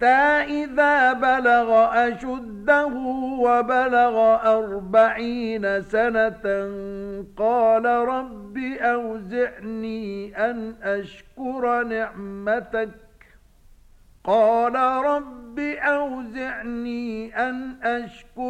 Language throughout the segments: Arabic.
حتى إذا بلغ أشده وبلغ أربعين سنة قال رب أوزعني أن أشكر نعمتك قال رب أوزعني أن أشكر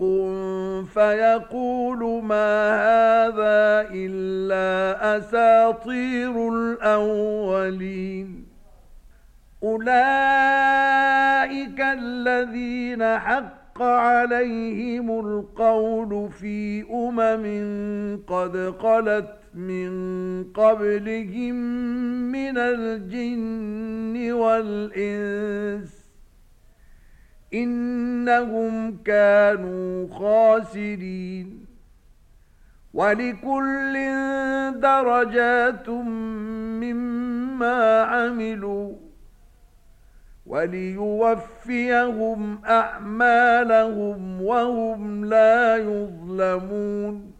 حق فيقول ما هذا إلا أساطير الأولين أولئك الذين حق عليهم القول في أمم قد خلت من قبلهم من الجن والإنس إن إنهم كانوا خاسرين. ولكل درجات مما عملوا. وليوفيهم أعمالهم وهم لا يظلمون.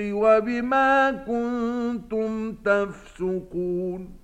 وبما كنتم تفسقون